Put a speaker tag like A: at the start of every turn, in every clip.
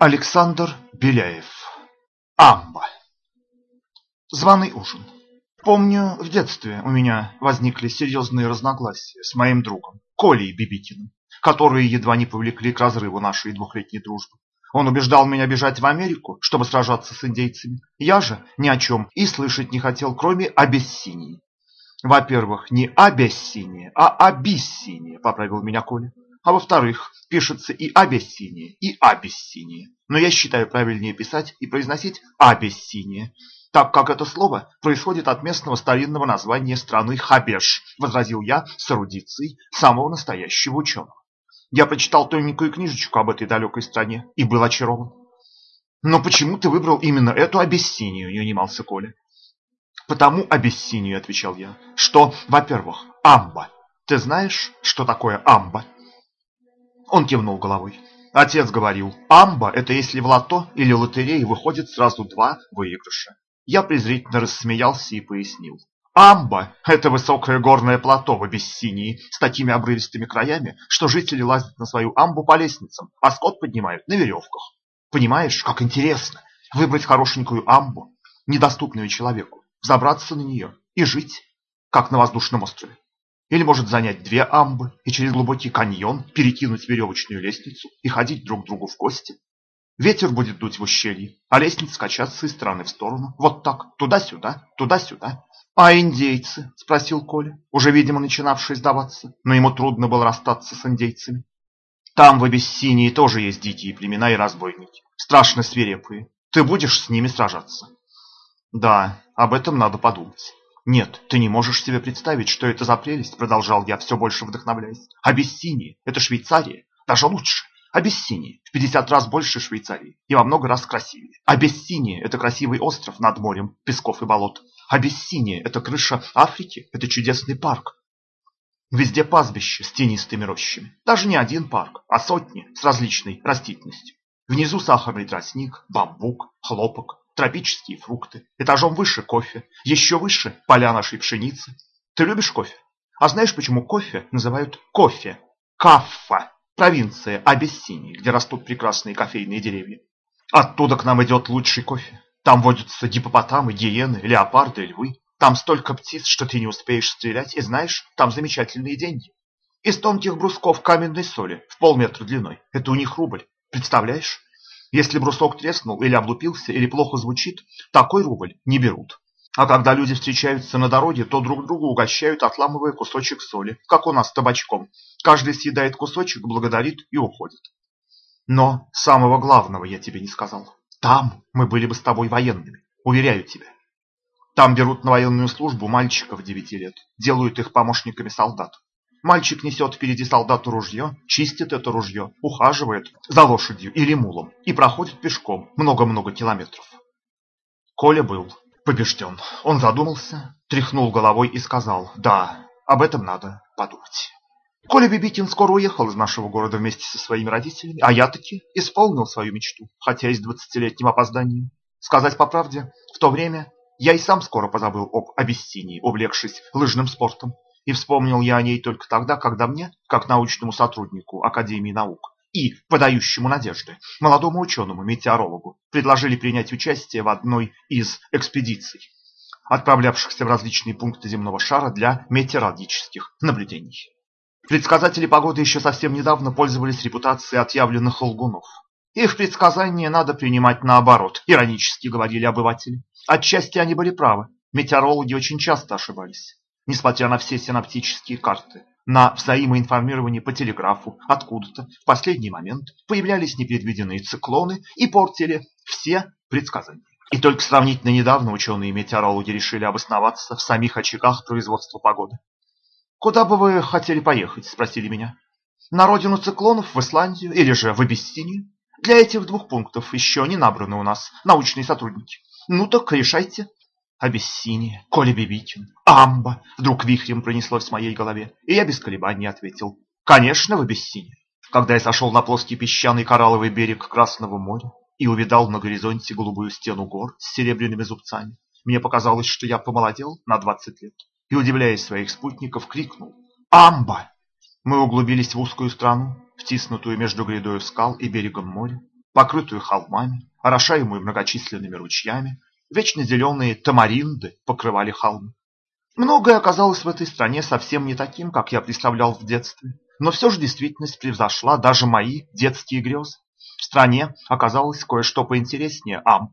A: Александр Беляев. Амба. Званый ужин. Помню, в детстве у меня возникли серьезные разногласия с моим другом, Колей Бибикиным, которые едва не повлекли к разрыву нашей двухлетней дружбы. Он убеждал меня бежать в Америку, чтобы сражаться с индейцами. Я же ни о чем и слышать не хотел, кроме Абиссинии. Во-первых, не Абиссиния, а Абиссиния, поправил меня Коля. А во-вторых, пишется и Абиссиния, и Абиссиния. Но я считаю правильнее писать и произносить Абиссиния, так как это слово происходит от местного старинного названия страны Хабеш, возразил я с эрудицией самого настоящего ученого. Я прочитал тоненькую книжечку об этой далекой стране и был очарован. Но почему ты выбрал именно эту Абиссинию, не унимался Коля. Потому Абиссинию, отвечал я, что, во-первых, амба. Ты знаешь, что такое амба? Он кивнул головой. Отец говорил, амба – это если в лото или лотерее выходит сразу два выигрыша. Я презрительно рассмеялся и пояснил. Амба – это высокое горное плато в Абиссинии с такими обрывистыми краями, что жители лазят на свою амбу по лестницам, а скот поднимают на веревках. Понимаешь, как интересно выбрать хорошенькую амбу, недоступную человеку, взобраться на нее и жить, как на воздушном острове. Или может занять две амбы и через глубокий каньон перекинуть веревочную лестницу и ходить друг к другу в гости. Ветер будет дуть в ущелье, а лестница качаться из стороны в сторону. Вот так, туда-сюда, туда-сюда. «А индейцы?» – спросил Коля, уже, видимо, начинавший сдаваться, но ему трудно было расстаться с индейцами. «Там в Абиссинии тоже есть дикие племена и разбойники, страшно свирепые. Ты будешь с ними сражаться?» «Да, об этом надо подумать». «Нет, ты не можешь себе представить, что это за прелесть», — продолжал я, все больше вдохновляясь. «Абиссиния – это Швейцария, даже лучше. Абиссиния в 50 раз больше Швейцарии и во много раз красивее. Абиссиния – это красивый остров над морем, песков и болот. Абиссиния – это крыша Африки, это чудесный парк. Везде пастбище с тенистыми рощами. Даже не один парк, а сотни с различной растительностью. Внизу сахарный тростник, бамбук, хлопок, тропические фрукты. Этажом выше кофе, еще выше поля нашей пшеницы. Ты любишь кофе? А знаешь, почему кофе называют кофе? Каффа, провинция Абиссинии, где растут прекрасные кофейные деревья. Оттуда к нам идет лучший кофе. Там водятся гипопотамы, гиены, леопарды, львы. Там столько птиц, что ты не успеешь стрелять, и знаешь, там замечательные деньги. Из тонких брусков каменной соли в полметра длиной. Это у них рубль. Представляешь? Если брусок треснул или облупился, или плохо звучит, такой рубль не берут. А когда люди встречаются на дороге, то друг другу угощают, отламывая кусочек соли, как у нас табачком. Каждый съедает кусочек, благодарит и уходит. Но самого главного я тебе не сказал. Там мы были бы с тобой военными, уверяю тебя. Там берут на военную службу мальчиков девяти лет, делают их помощниками солдат. Мальчик несет впереди солдату ружье, чистит это ружье, ухаживает за лошадью или мулом и проходит пешком много-много километров. Коля был побежден. Он задумался, тряхнул головой и сказал, да, об этом надо подумать. Коля Бибикин скоро уехал из нашего города вместе со своими родителями, а я таки исполнил свою мечту, хотя и с двадцатилетним опозданием. Сказать по правде, в то время я и сам скоро позабыл об Абиссинии, увлекшись лыжным спортом. И вспомнил я о ней только тогда, когда мне, как научному сотруднику Академии наук и подающему надежды, молодому ученому-метеорологу, предложили принять участие в одной из экспедиций, отправлявшихся в различные пункты земного шара для метеорологических наблюдений. Предсказатели погоды еще совсем недавно пользовались репутацией отъявленных лгунов. Их предсказания надо принимать наоборот, иронически говорили обыватели. Отчасти они были правы. Метеорологи очень часто ошибались несмотря на все синаптические карты. На взаимоинформировании по телеграфу откуда-то в последний момент появлялись непредвиденные циклоны и портили все предсказания. И только сравнительно недавно ученые-метеорологи решили обосноваться в самих очагах производства погоды. «Куда бы вы хотели поехать?» – спросили меня. «На родину циклонов, в Исландию или же в Абиссинию? Для этих двух пунктов еще не набраны у нас научные сотрудники. Ну так решайте». Абиссиния, Коля Бибикин, Амба вдруг вихрем пронеслось в моей голове, и я без колебаний ответил «Конечно, в Абиссине». Когда я сошел на плоский песчаный коралловый берег Красного моря и увидал на горизонте голубую стену гор с серебряными зубцами, мне показалось, что я помолодел на 20 лет и, удивляясь своих спутников, крикнул «Амба!». Мы углубились в узкую страну, втиснутую между грядой скал и берегом моря, покрытую холмами, орошаемую многочисленными ручьями, вечно зеленые тамаринды покрывали холмы. Многое оказалось в этой стране совсем не таким, как я представлял в детстве, но все же действительность превзошла даже мои детские грезы. В стране оказалось кое-что поинтереснее амп.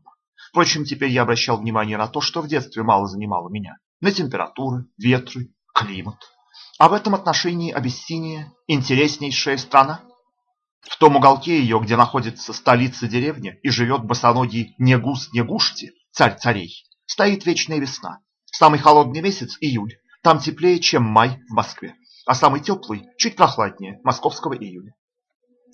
A: Впрочем, теперь я обращал внимание на то, что в детстве мало занимало меня. На температуры, ветры, климат. А в этом отношении Абиссиния – интереснейшая страна. В том уголке ее, где находится столица деревни и живет босоногий Негус-Негушти, царь царей, стоит вечная весна. Самый холодный месяц – июль, там теплее, чем май в Москве, а самый теплый – чуть прохладнее московского июля.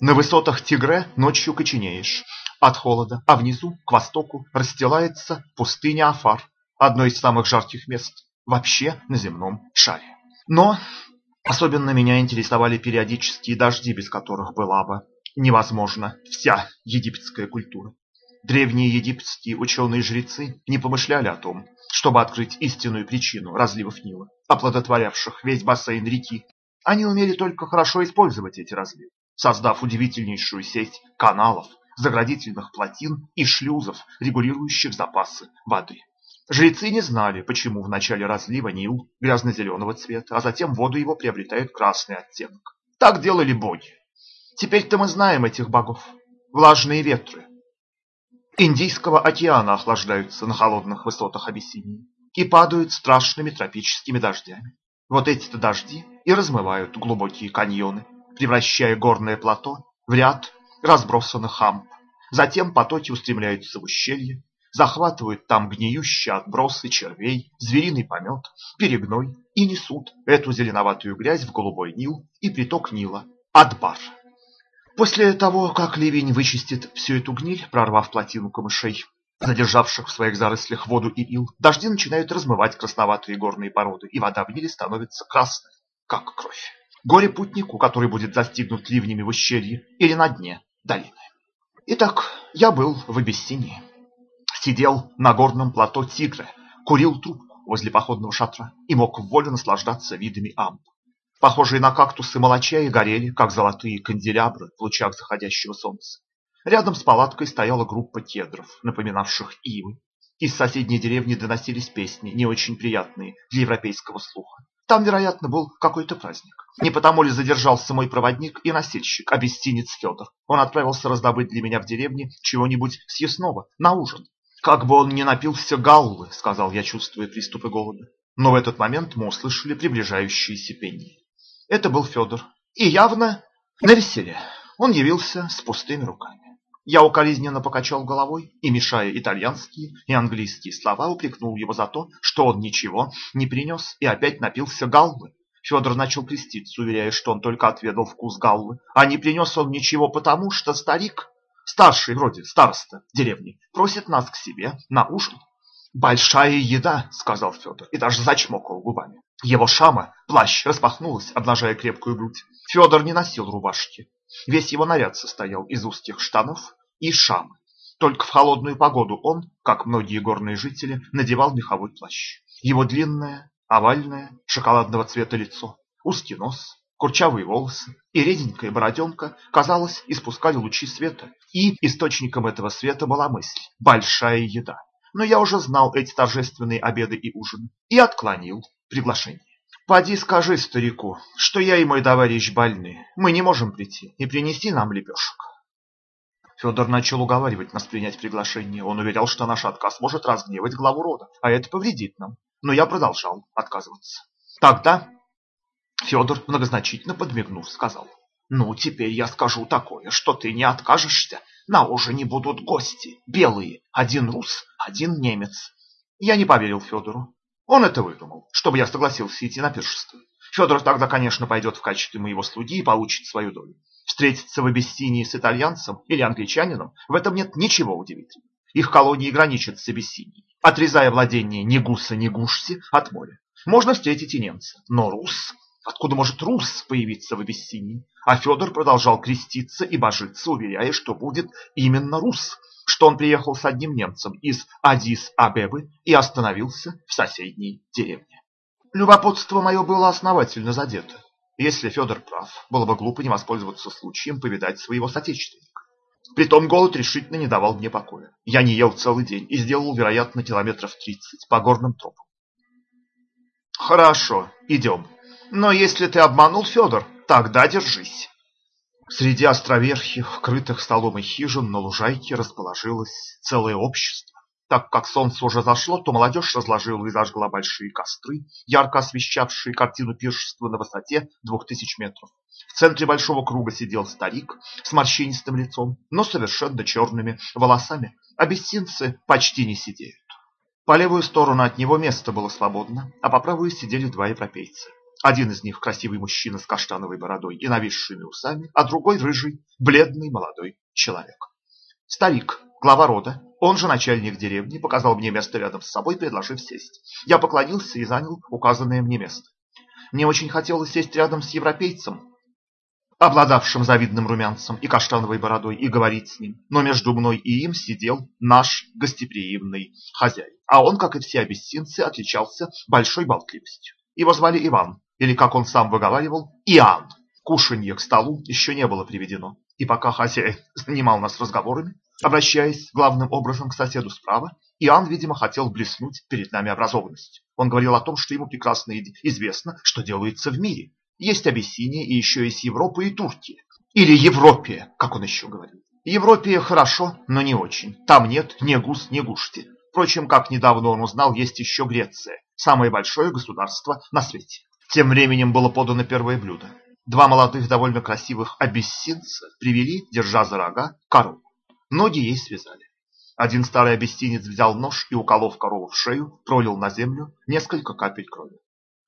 A: На высотах Тигре ночью коченеешь от холода, а внизу, к востоку, расстилается пустыня Афар, одно из самых жарких мест вообще на земном шаре. Но особенно меня интересовали периодические дожди, без которых была бы невозможна вся египетская культура. Древние египетские ученые-жрецы не помышляли о том, чтобы открыть истинную причину разливов Нила, оплодотворявших весь бассейн реки. Они умели только хорошо использовать эти разливы создав удивительнейшую сеть каналов, заградительных плотин и шлюзов, регулирующих запасы воды. Жрецы не знали, почему в начале разлива Нил грязно-зеленого цвета, а затем воду его приобретает красный оттенок. Так делали боги. Теперь-то мы знаем этих богов. Влажные ветры Индийского океана охлаждаются на холодных высотах Абиссинии и падают страшными тропическими дождями. Вот эти-то дожди и размывают глубокие каньоны, превращая горное плато в ряд разбросанных хамп. Затем потоки устремляются в ущелье, захватывают там гниющие отбросы червей, звериный помет, перегной и несут эту зеленоватую грязь в голубой Нил и приток Нила Адбар. После того, как ливень вычистит всю эту гниль, прорвав плотину камышей, задержавших в своих зарослях воду и ил, дожди начинают размывать красноватые горные породы, и вода в Ниле становится красной, как кровь. Горе путнику, который будет застигнут ливнями в ущелье или на дне долины. Итак, я был в Абиссинии. Сидел на горном плато Тигра, курил трубку возле походного шатра и мог в волю наслаждаться видами амп. Похожие на кактусы молочаи горели, как золотые канделябры в лучах заходящего солнца. Рядом с палаткой стояла группа кедров, напоминавших ивы. Из соседней деревни доносились песни, не очень приятные для европейского слуха. Там, вероятно, был какой-то праздник. Не потому ли задержался мой проводник и носильщик, обестинец Федор. Он отправился раздобыть для меня в деревне чего-нибудь съестного на ужин. «Как бы он не напился галлы», — сказал я, чувствуя приступы голода. Но в этот момент мы услышали приближающиеся пение. Это был Федор. И явно на веселе. Он явился с пустыми руками. Я укоризненно покачал головой и, мешая итальянские и английские слова, упрекнул его за то, что он ничего не принес и опять напился галлы. Федор начал креститься, уверяя, что он только отведал вкус галлы, а не принес он ничего потому, что старик, старший вроде староста деревни, просит нас к себе на ужин. «Большая еда», — сказал Федор, и даже зачмокал губами. Его шама, плащ, распахнулась, обнажая крепкую грудь. Федор не носил рубашки, Весь его наряд состоял из узких штанов и шамы. Только в холодную погоду он, как многие горные жители, надевал меховой плащ. Его длинное, овальное, шоколадного цвета лицо, узкий нос, курчавые волосы и реденькая бороденка, казалось, испускали лучи света. И источником этого света была мысль – большая еда. Но я уже знал эти торжественные обеды и ужины и отклонил приглашение. Поди скажи старику, что я и мой товарищ больны. Мы не можем прийти и принести нам лепешек. Федор начал уговаривать нас принять приглашение. Он уверял, что наш отказ может разгневать главу рода, а это повредит нам. Но я продолжал отказываться. Тогда Федор, многозначительно подмигнув, сказал, «Ну, теперь я скажу такое, что ты не откажешься. На ужине будут гости, белые, один рус, один немец». Я не поверил Федору. Он это выдумал, чтобы я согласился идти на пиршество. Федор тогда, конечно, пойдет в качестве моего слуги и получит свою долю. Встретиться в Абиссинии с итальянцем или англичанином в этом нет ничего удивительного. Их колонии граничат с Абиссинией, отрезая владение ни гуса, ни гушси от моря. Можно встретить и немца, но рус... Откуда может рус появиться в Абиссинии? А Федор продолжал креститься и божиться, уверяя, что будет именно рус, что он приехал с одним немцем из Адис-Абебы и остановился в соседней деревне. Любопытство мое было основательно задето. Если Федор прав, было бы глупо не воспользоваться случаем повидать своего соотечественника. Притом голод решительно не давал мне покоя. Я не ел целый день и сделал, вероятно, километров тридцать по горным тропам. Хорошо, идем. Но если ты обманул, Федор, тогда держись. Среди островерхих, крытых столом и хижин на лужайке расположилось целое общество. Так как солнце уже зашло, то молодежь разложила и зажгла большие костры, ярко освещавшие картину пиршества на высоте двух тысяч метров. В центре большого круга сидел старик с морщинистым лицом, но совершенно черными волосами. Абиссинцы почти не сидеют. По левую сторону от него место было свободно, а по правую сидели два европейца. Один из них красивый мужчина с каштановой бородой и нависшими усами, а другой рыжий, бледный молодой человек. Старик, глава рода, он же начальник деревни, показал мне место рядом с собой, предложив сесть. Я поклонился и занял указанное мне место. Мне очень хотелось сесть рядом с европейцем, обладавшим завидным румянцем и каштановой бородой, и говорить с ним. Но между мной и им сидел наш гостеприимный хозяин. А он, как и все абиссинцы, отличался большой болтливостью. Его звали Иван, или, как он сам выговаривал, Иоанн. Кушанье к столу еще не было приведено. И пока хозяин занимал нас разговорами, обращаясь главным образом к соседу справа, Иоанн, видимо, хотел блеснуть перед нами образованностью. Он говорил о том, что ему прекрасно известно, что делается в мире, есть Абиссиния и еще есть Европа и Турция. Или Европе, как он еще говорил. Европе хорошо, но не очень. Там нет ни гус, ни гушти. Впрочем, как недавно он узнал, есть еще Греция, самое большое государство на свете. Тем временем было подано первое блюдо. Два молодых, довольно красивых абиссинца привели, держа за рога, корову. Ноги ей связали. Один старый абиссинец взял нож и, уколов корову в шею, пролил на землю несколько капель крови.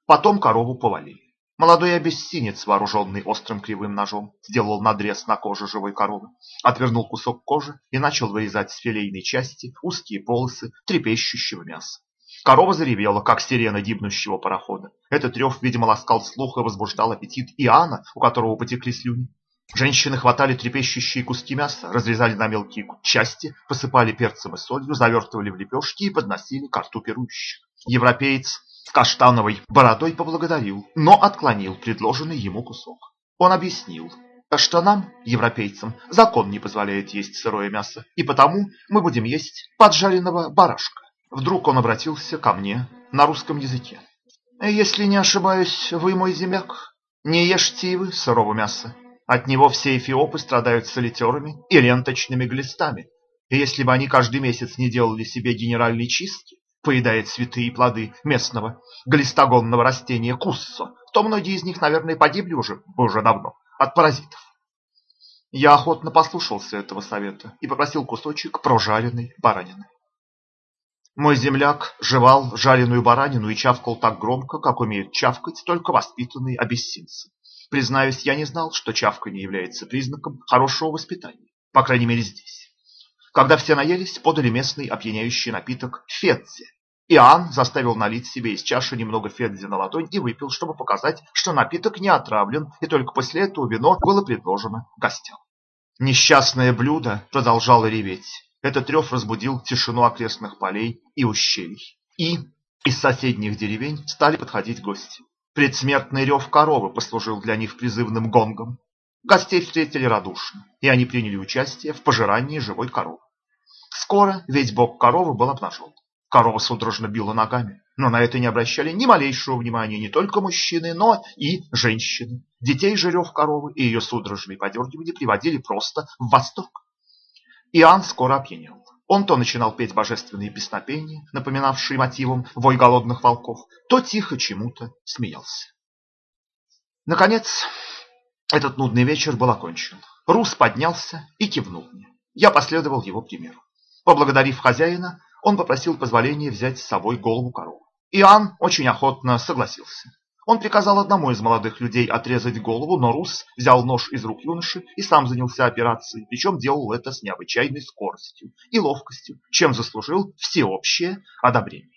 A: Потом корову повалили. Молодой абиссинец, вооруженный острым кривым ножом, сделал надрез на коже живой коровы, отвернул кусок кожи и начал вырезать с филейной части узкие полосы трепещущего мяса. Корова заревела, как сирена гибнущего парохода. Этот рев, видимо, ласкал слух и возбуждал аппетит Иоанна, у которого потекли слюни. Женщины хватали трепещущие куски мяса, разрезали на мелкие части, посыпали перцем и солью, завертывали в лепешки и подносили к рту пирующих. Европеец с каштановой бородой поблагодарил, но отклонил предложенный ему кусок. Он объяснил, что нам, европейцам, закон не позволяет есть сырое мясо, и потому мы будем есть поджаренного барашка. Вдруг он обратился ко мне на русском языке. «Если не ошибаюсь, вы мой земляк, не ешьте и вы сырого мяса. От него все эфиопы страдают солитерами и ленточными глистами. И если бы они каждый месяц не делали себе генеральной чистки, поедает цветы и плоды местного глистогонного растения куссо, то многие из них, наверное, погибли уже, уже давно от паразитов. Я охотно послушался этого совета и попросил кусочек прожаренной баранины. Мой земляк жевал жареную баранину и чавкал так громко, как умеют чавкать только воспитанные абиссинцы. Признаюсь, я не знал, что чавканье является признаком хорошего воспитания, по крайней мере здесь. Когда все наелись, подали местный опьяняющий напиток фетзи, Иоанн заставил налить себе из чаши немного федзи на ладонь и выпил, чтобы показать, что напиток не отравлен, и только после этого вино было предложено гостям. Несчастное блюдо продолжало реветь. Этот рев разбудил тишину окрестных полей и ущелий. И из соседних деревень стали подходить гости. Предсмертный рев коровы послужил для них призывным гонгом. Гостей встретили радушно, и они приняли участие в пожирании живой коровы. Скоро весь бок коровы был обнажен. Корова судорожно била ногами, но на это не обращали ни малейшего внимания не только мужчины, но и женщины. Детей же рев коровы и ее судорожные подергивания приводили просто в восторг. Иоанн скоро опьянел. Он то начинал петь божественные песнопения, напоминавшие мотивом вой голодных волков, то тихо чему-то смеялся. Наконец, этот нудный вечер был окончен. Рус поднялся и кивнул мне. Я последовал его примеру. Поблагодарив хозяина, он попросил позволения взять с собой голову коровы. Иоанн очень охотно согласился. Он приказал одному из молодых людей отрезать голову, но Рус взял нож из рук юноши и сам занялся операцией, причем делал это с необычайной скоростью и ловкостью, чем заслужил всеобщее одобрение.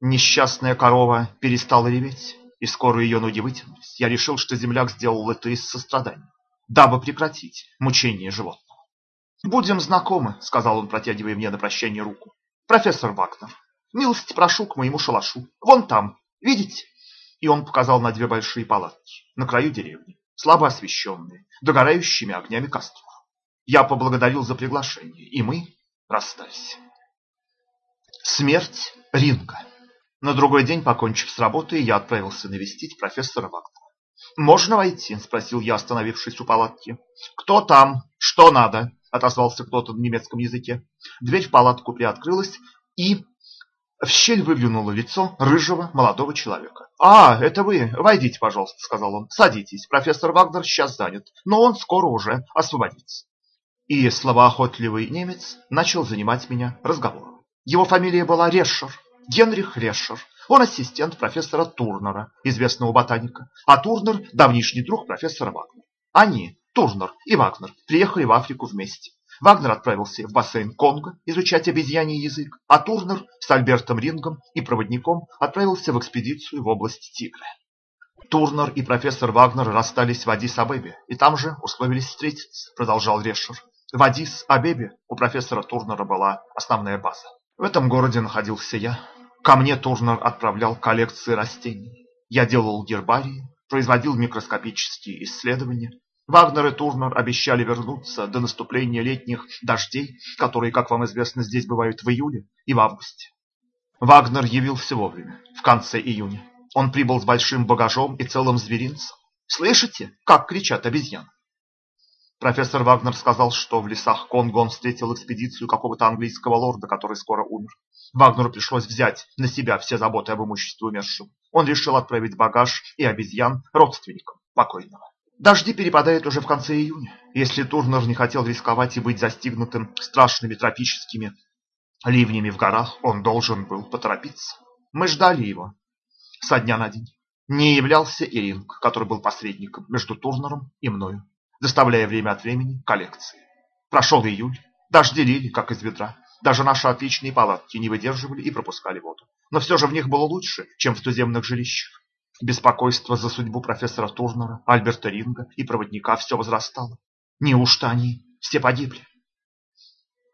A: Несчастная корова перестала реветь, и скоро ее ноги вытянулись. Я решил, что земляк сделал это из сострадания, дабы прекратить мучение животного. «Будем знакомы», — сказал он, протягивая мне на прощание руку. Профессор Вагнер, милости прошу к моему шалашу. Вон там, видите? И он показал на две большие палатки на краю деревни, слабо освещенные, догорающими огнями костров. Я поблагодарил за приглашение, и мы расстались. Смерть Ринга. На другой день, покончив с работой, я отправился навестить профессора Вагнера. «Можно войти?» – спросил я, остановившись у палатки. «Кто там? Что надо?» – отозвался кто-то на немецком языке. Дверь в палатку приоткрылась, и в щель выглянуло лицо рыжего молодого человека. «А, это вы. Войдите, пожалуйста», — сказал он. «Садитесь. Профессор Вагнер сейчас занят, но он скоро уже освободится». И словоохотливый немец начал занимать меня разговором. Его фамилия была Решер, Генрих Решер. Он ассистент профессора Турнера, известного ботаника, а Турнер – давнишний друг профессора Вагнера. Они, Турнер и Вагнер, приехали в Африку вместе. Вагнер отправился в бассейн Конго изучать обезьяний язык, а Турнер с Альбертом Рингом и проводником отправился в экспедицию в область Тигра. Турнер и профессор Вагнер расстались в Адис-Абебе, и там же условились встретиться, продолжал Решер. В Адис-Абебе у профессора Турнера была основная база. В этом городе находился я. Ко мне Турнер отправлял коллекции растений. Я делал гербарии, производил микроскопические исследования, Вагнер и Турнер обещали вернуться до наступления летних дождей, которые, как вам известно, здесь бывают в июле и в августе. Вагнер явился вовремя, в конце июня. Он прибыл с большим багажом и целым зверинцем. Слышите, как кричат обезьяны? Профессор Вагнер сказал, что в лесах Конго он встретил экспедицию какого-то английского лорда, который скоро умер. Вагнеру пришлось взять на себя все заботы об имуществе умершего. Он решил отправить багаж и обезьян родственникам покойного. Дожди перепадают уже в конце июня. Если Турнер не хотел рисковать и быть застигнутым страшными тропическими ливнями в горах, он должен был поторопиться. Мы ждали его со дня на день. Не являлся и Ринг, который был посредником между Турнером и мною, доставляя время от времени коллекции. Прошел июль, дожди лили, как из ведра. Даже наши отличные палатки не выдерживали и пропускали воду. Но все же в них было лучше, чем в туземных жилищах. Беспокойство за судьбу профессора Турнера, Альберта Ринга и проводника все возрастало. Неужто они все погибли?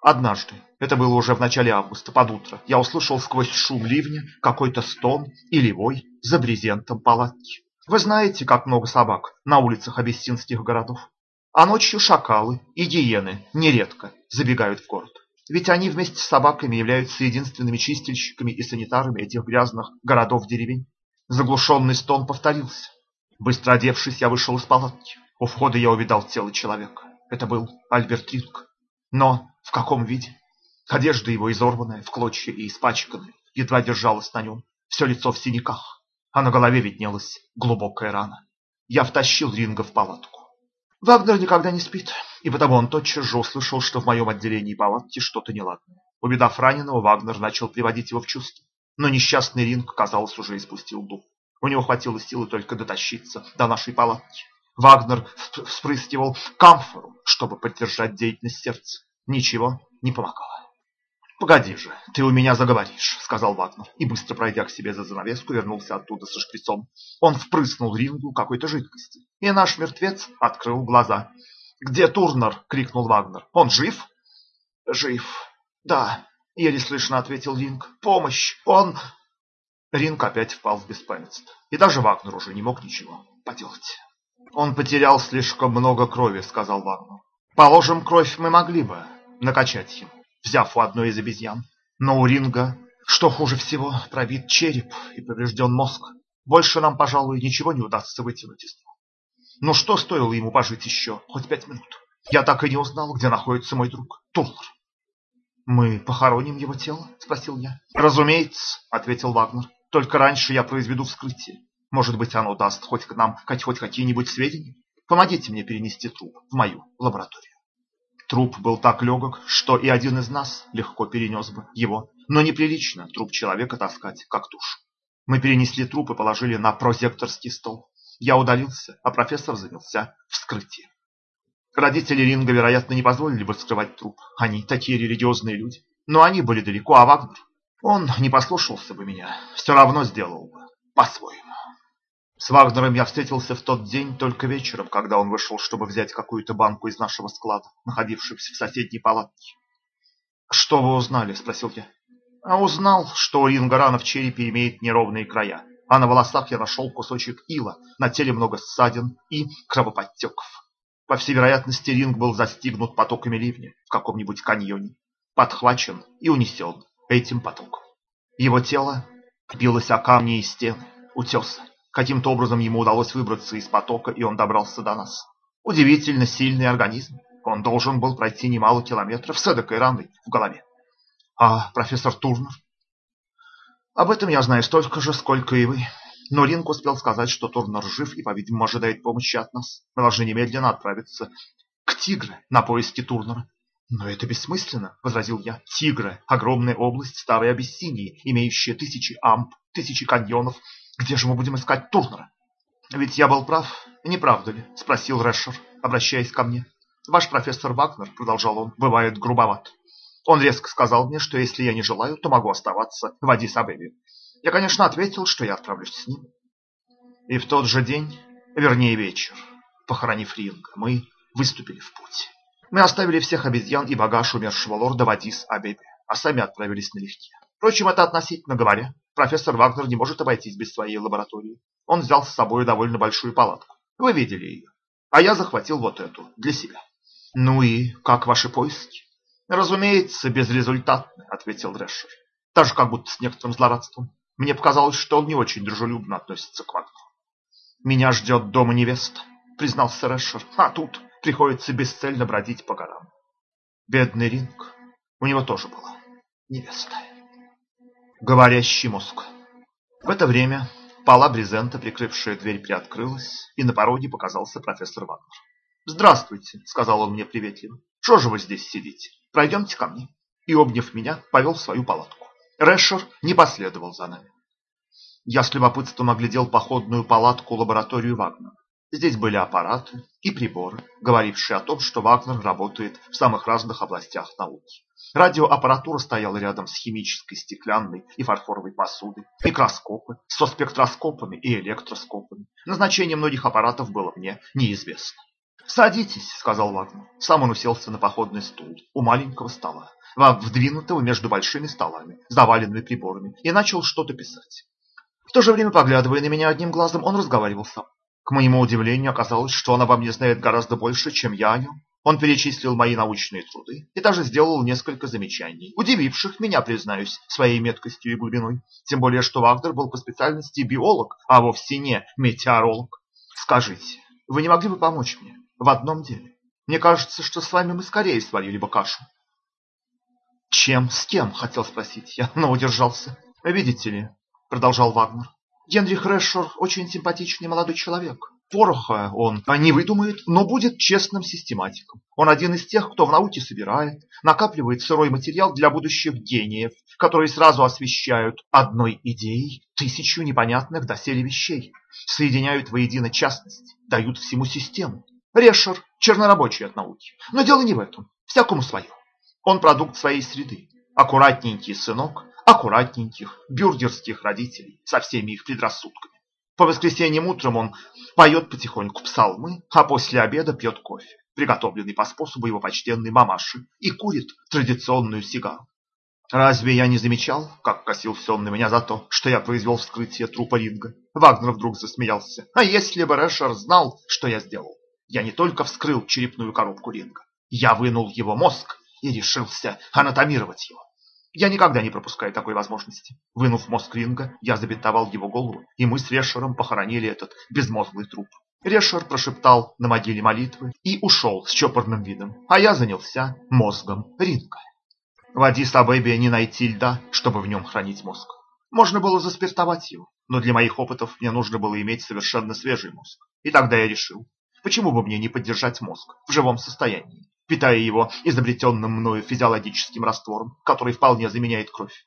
A: Однажды, это было уже в начале августа, под утро, я услышал сквозь шум ливня какой-то стон или вой за брезентом палатки. Вы знаете, как много собак на улицах абиссинских городов. А ночью шакалы и гиены нередко забегают в город. Ведь они вместе с собаками являются единственными чистильщиками и санитарами этих грязных городов-деревень. Заглушенный стон повторился. Быстро одевшись, я вышел из палатки. У входа я увидал тело человека. Это был Альберт Ринг. Но в каком виде? Одежда его изорванная, в клочья и испачканная, едва держалась на нем. Все лицо в синяках, а на голове виднелась глубокая рана. Я втащил Ринга в палатку. Вагнер никогда не спит, и потому он тотчас же услышал, что в моем отделении палатки что-то неладное. Увидав раненого, Вагнер начал приводить его в чувство. Но несчастный ринг, казалось, уже испустил дух. У него хватило силы только дотащиться до нашей палатки. Вагнер вспрыскивал камфору, чтобы поддержать деятельность сердца. Ничего не помогало. «Погоди же, ты у меня заговоришь», — сказал Вагнер, и, быстро пройдя к себе за занавеску, вернулся оттуда со шприцом. Он впрыснул рингу какой-то жидкости, и наш мертвец открыл глаза. «Где Турнер?» — крикнул Вагнер. «Он жив?» «Жив, да», Еле слышно ответил Ринг. Помощь! Он... Ринг опять впал в беспамятство. И даже Вагнер уже не мог ничего поделать. Он потерял слишком много крови, сказал Вагнер. Положим, кровь мы могли бы накачать ему, взяв у одной из обезьян. Но у Ринга, что хуже всего, пробит череп и поврежден мозг. Больше нам, пожалуй, ничего не удастся вытянуть из него. Ну что стоило ему пожить еще хоть пять минут? Я так и не узнал, где находится мой друг Турнер. «Мы похороним его тело?» – спросил я. «Разумеется», – ответил Вагнер. «Только раньше я произведу вскрытие. Может быть, оно даст хоть к нам хоть, какие-нибудь сведения? Помогите мне перенести труп в мою лабораторию». Труп был так легок, что и один из нас легко перенес бы его. Но неприлично труп человека таскать, как тушу. Мы перенесли труп и положили на прозекторский стол. Я удалился, а профессор занялся вскрытием. Родители Ринга, вероятно, не позволили бы вскрывать труп. Они такие религиозные люди. Но они были далеко, а Вагнер... Он не послушался бы меня. Все равно сделал бы. По-своему. С Вагнером я встретился в тот день только вечером, когда он вышел, чтобы взять какую-то банку из нашего склада, находившегося в соседней палатке. «Что вы узнали?» – спросил я. А узнал, что у Ринга рана в черепе имеет неровные края, а на волосах я нашел кусочек ила, на теле много ссадин и кровоподтеков. По всей вероятности, ринг был застигнут потоками ливня в каком-нибудь каньоне, подхвачен и унесен этим потоком. Его тело билось о камни и стены, утесы. Каким-то образом ему удалось выбраться из потока, и он добрался до нас. Удивительно сильный организм. Он должен был пройти немало километров с эдакой раной в голове. А профессор Турнер? Об этом я знаю столько же, сколько и вы. Но Ринг успел сказать, что Турнер жив и, по-видимому, ожидает помощи от нас. Мы должны немедленно отправиться к Тигре на поиски Турнера. Но это бессмысленно, возразил я. Тигры – огромная область старой Абиссинии, имеющая тысячи амп, тысячи каньонов. Где же мы будем искать Турнера? Ведь я был прав, не правда ли? Спросил Рэшер, обращаясь ко мне. Ваш профессор Вагнер, продолжал он, бывает грубоват. Он резко сказал мне, что если я не желаю, то могу оставаться в Адис-Абебе. Я, конечно, ответил, что я отправлюсь с ним. И в тот же день, вернее вечер, похоронив Ринга, мы выступили в путь. Мы оставили всех обезьян и багаж умершего лорда в Адис-Абебе, а сами отправились налегке. Впрочем, это относительно говоря. Профессор Вагнер не может обойтись без своей лаборатории. Он взял с собой довольно большую палатку. Вы видели ее. А я захватил вот эту, для себя. Ну и как ваши поиски? Разумеется, безрезультатны, ответил Дрэшер. Даже как будто с некоторым злорадством. Мне показалось, что он не очень дружелюбно относится к Вагнеру. «Меня ждет дома невеста», — признался Рэшер. «А тут приходится бесцельно бродить по горам». Бедный Ринг. У него тоже была невеста. Говорящий мозг. В это время пола брезента, прикрывшая дверь, приоткрылась, и на пороге показался профессор Вагнер. «Здравствуйте», — сказал он мне приветливо. «Что же вы здесь сидите? Пройдемте ко мне». И, обняв меня, повел в свою палатку. Рэшер не последовал за нами. Я с любопытством оглядел походную палатку лабораторию Вагнера. Здесь были аппараты и приборы, говорившие о том, что Вагнер работает в самых разных областях науки. Радиоаппаратура стояла рядом с химической, стеклянной и фарфоровой посудой, микроскопы со спектроскопами и электроскопами. Назначение многих аппаратов было мне неизвестно. «Садитесь», — сказал Вагнер. Сам он уселся на походный стул у маленького стола вдвинутого между большими столами, заваленными приборами, и начал что-то писать. В то же время, поглядывая на меня одним глазом, он разговаривал сам. К моему удивлению, оказалось, что он обо мне знает гораздо больше, чем я о нем. Он перечислил мои научные труды и даже сделал несколько замечаний, удививших меня, признаюсь, своей меткостью и глубиной. Тем более, что Вагнер был по специальности биолог, а вовсе не метеоролог. Скажите, вы не могли бы помочь мне в одном деле? Мне кажется, что с вами мы скорее сварили бы кашу. Чем, с кем, хотел спросить я, но удержался. Видите ли, продолжал Вагнер, Генрих Рэшер очень симпатичный молодой человек. Пороха он не выдумает, но будет честным систематиком. Он один из тех, кто в науке собирает, накапливает сырой материал для будущих гениев, которые сразу освещают одной идеей тысячу непонятных доселе вещей, соединяют воедино частности, дают всему систему. Решер – чернорабочий от науки. Но дело не в этом. Всякому свое. Он продукт своей среды. Аккуратненький сынок аккуратненьких бюргерских родителей со всеми их предрассудками. По воскресеньям утром он поет потихоньку псалмы, а после обеда пьет кофе, приготовленный по способу его почтенной мамаши, и курит традиционную сигару. Разве я не замечал, как косился он на меня за то, что я произвел вскрытие трупа Ринга? Вагнер вдруг засмеялся. А если бы Рэшер знал, что я сделал? Я не только вскрыл черепную коробку Ринга, я вынул его мозг и решился анатомировать его. Я никогда не пропускаю такой возможности. Вынув мозг Ринга, я забинтовал его голову, и мы с Решером похоронили этот безмозглый труп. Решер прошептал на могиле молитвы и ушел с чопорным видом, а я занялся мозгом Ринга. В Адис-Абебе не найти льда, чтобы в нем хранить мозг. Можно было заспиртовать его, но для моих опытов мне нужно было иметь совершенно свежий мозг. И тогда я решил, почему бы мне не поддержать мозг в живом состоянии питая его изобретенным мною физиологическим раствором, который вполне заменяет кровь.